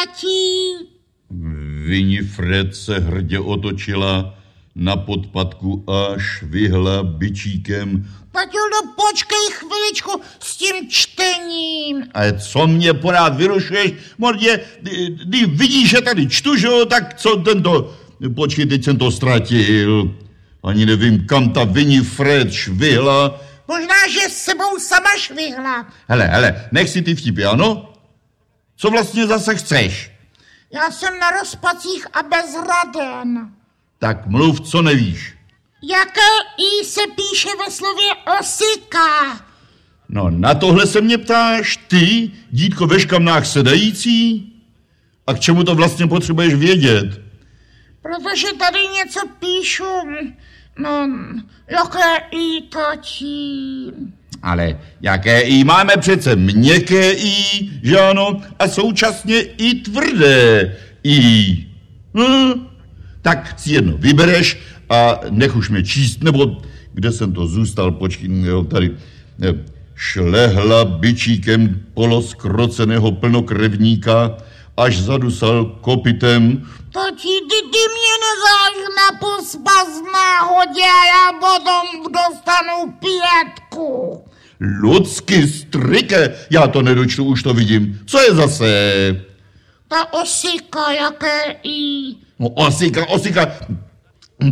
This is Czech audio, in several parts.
tati. Winifred se hrdě otočila na podpadku až vyhla byčíkem. Taťulo, počkej chviličku s tím čtením. Ale co mě porád vyrušuješ? Mordě, ty vidíš, že tady čtu, že jo, tak co tento... Počkej, teď jsem to ztratil. Ani nevím, kam ta Winifred švihla. Možná, že s sebou sama švihla. Hele, hele, nech si ty vtipy, ano? Co vlastně zase chceš? Já jsem na rozpacích a bezraden. Tak mluv, co nevíš. Jaké i se píše ve slově osika? No na tohle se mě ptáš, ty, dítko ve škamnách sedající? A k čemu to vlastně potřebuješ vědět? Protože tady něco píšu, no, jaké i tati. Ale jaké i máme přece měkké i, že ano, a současně i tvrdé i. Hm? Tak si jedno vybereš a nech už mě číst, nebo kde jsem to zůstal, počkej, jo, tady. Šlehla byčíkem poloskroceného plnokrevníka, až zadusal kopitem. Tati, ty, ty mě nezáš na pospas v náhodě a já potom dostanu pětku. Lucky strike, já to nedočtu, už to vidím. Co je zase? Ta osika, jaké i... No osika, osika,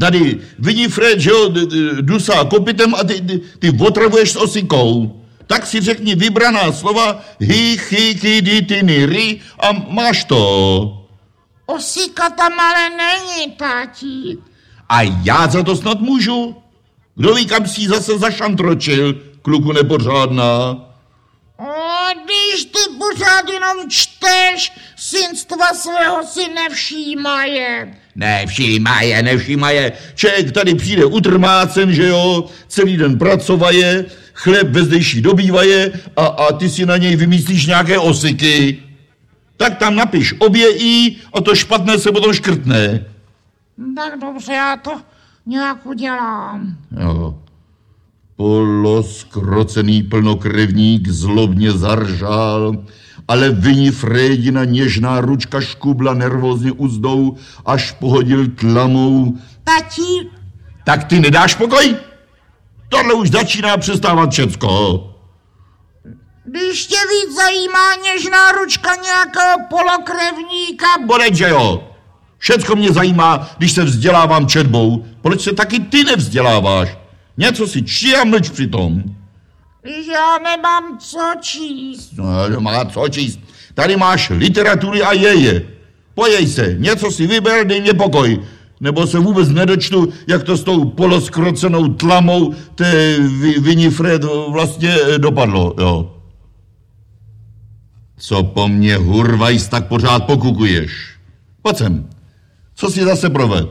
tady vidí Fred, že jo, dusá kopitem a ty, ty, ty otravuješ s osikou. Tak si řekni vybraná slova hi, chy, ky, di, ty, ni, ry a máš to. Osika tam ale není, tati. A já za to snad můžu? Kdo ví, kam si zase zašantročil, kluku nepořádná? O, když ty pořád jenom čteš, synstva svého si nevšímaje. Nevšímaje, nevšímaje. Člověk tady přijde utrmácen, že jo, celý den pracovaje, chleb ve zdejší dobývaje a, a ty si na něj vymyslíš nějaké osiky. Tak tam napiš obě i a to špatné se potom škrtne. Tak dobře, já to nějak udělám. Jo. Poloskrocený plnokrevník zlobně zaržál, ale Winifredina něžná ručka škubla nervózně uzdou, až pohodil tlamou. Tati, Tak ty nedáš pokoj? Tohle už začíná přestávat všecko. když tě víc zajímá něžná ručka nějakého polokrevníka, Bodej, že jo. Všecko mě zajímá, když se vzdělávám četbou. Proč se taky ty nevzděláváš? Něco si čti a mlč přitom. já nemám co číst. No, má co číst. Tady máš literatury a jeje. Pojej se, něco si vyber, dej mě pokoj. Nebo se vůbec nedočtu, jak to s tou poloskrocenou tlamou té Winifred vlastně eh, dopadlo, jo. Co po mně hurvajs, tak pořád pokukuješ. Pojď sem. Co si zase proved?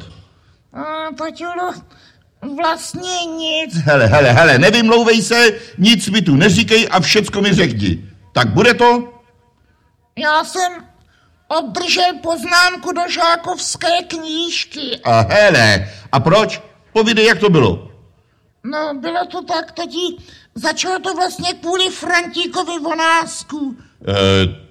A, taťulo, vlastně nic. Hele, hele, hele, nevymlouvej se, nic mi tu neříkej a všecko mi řekni. Tak bude to? Já jsem obdržel poznámku do žákovské knížky. A hele, a proč? Povídej, jak to bylo. No, bylo to tak, tati, začalo to vlastně kvůli Frantíkovi Vonásku. E,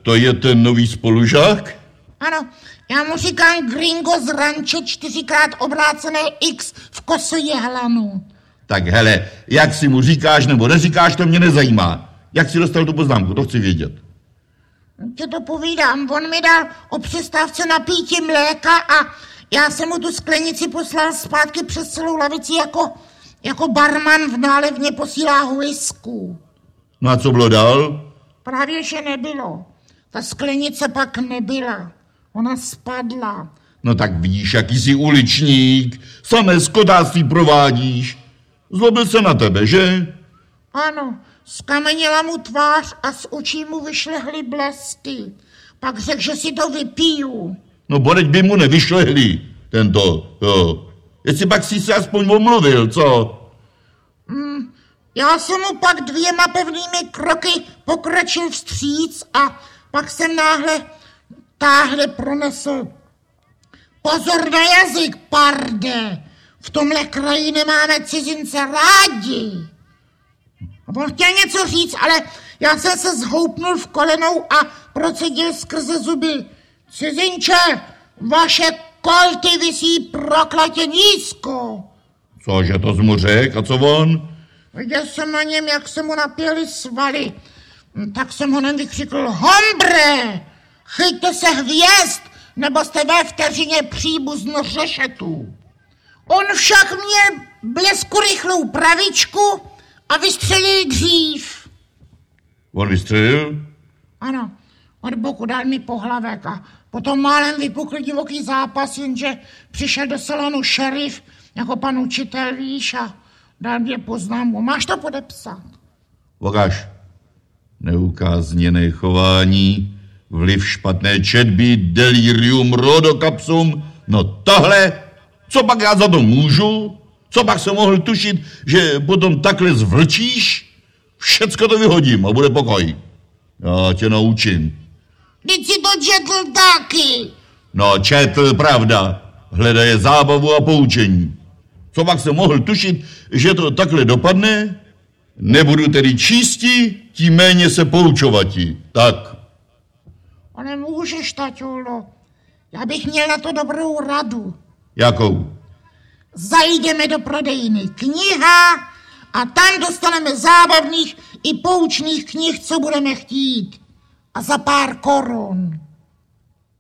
to je ten nový spolužák? Ano, já mu říkám gringo z ranče čtyřikrát obrácené X v koso jehlanu. Tak hele, jak si mu říkáš nebo neříkáš, to mě nezajímá. Jak si dostal tu poznámku, to chci vědět. Tě to povídám, on mi dal o přestávce na pítí mléka a já jsem mu tu sklenici poslal zpátky přes celou lavici jako, jako barman v nálevně posílá whisku. No a co bylo dál? Právě, že nebylo. Ta sklenice pak nebyla. Ona spadla. No tak vidíš, jaký jsi uličník, samé skotáctví provádíš. Zlobil se na tebe, že? Ano, skamenila mu tvář a z očí mu vyšlehly blesky. Pak řekl, že si to vypiju. No bodeď by mu nevyšlehli, tento, jo. Jestli pak si se aspoň omluvil, co? Já jsem mu pak dvěma pevnými kroky pokročil vstříc a pak jsem náhle táhle pronesl. Pozor na jazyk, parde! V tomhle kraji nemáme cizince rádi. A on chtěl něco říct, ale já jsem se zhoupnul v kolenou a procedil skrze zuby. Cizinče, vaše kolty visí proklatě nízko. Cože to mu řek a co on? Viděl jsem na něm, jak se mu napěli svaly. Tak jsem ho nevykřikl, hombre, chyťte se hvězd, nebo jste ve vteřině příbuzno řešetů. On však měl blesku rychlou pravičku a vystřelil dřív. On vystřelil? Ano, od boku dal mi pohlavek a potom málem vypukl divoký zápas, jenže přišel do salonu šerif jako pan učitel, víš, a dal mě poznámku. Máš to podepsat? Vokáš, neukázněné chování, vliv špatné četby, delirium, rodokapsum, no tohle, co pak já za to můžu? Co pak jsem mohl tušit, že potom takhle zvlčíš? Všecko to vyhodím a bude pokoj. Já tě naučím. Teď si to četl taky. No, četl, pravda. Hledaje zábavu a poučení. Co pak jsem mohl tušit, že to takhle dopadne? Nebudu tedy čísti, tím méně se poučovati. Tak. A nemůžeš, taťulo. Já bych měl na to dobrou radu. Jakou? Zajdeme do prodejny kniha a tam dostaneme zábavných i poučných knih, co budeme chtít. A za pár korun.